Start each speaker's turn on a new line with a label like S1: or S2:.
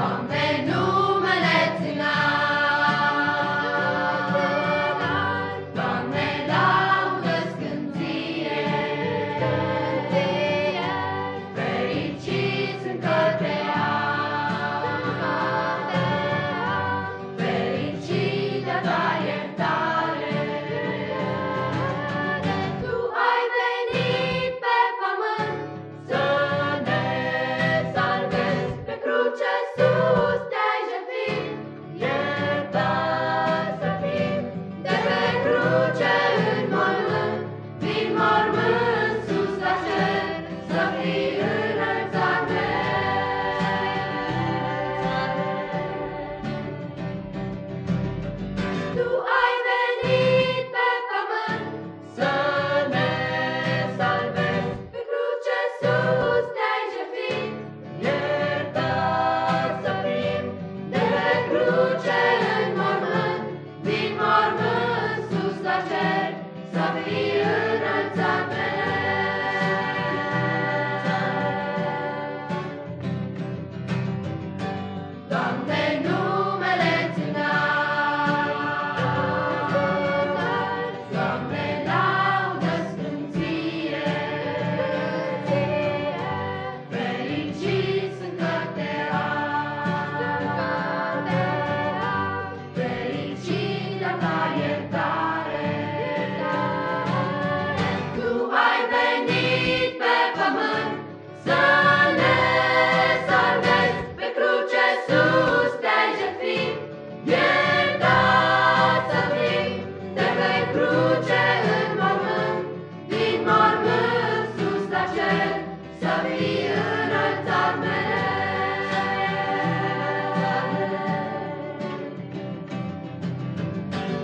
S1: Benvenuto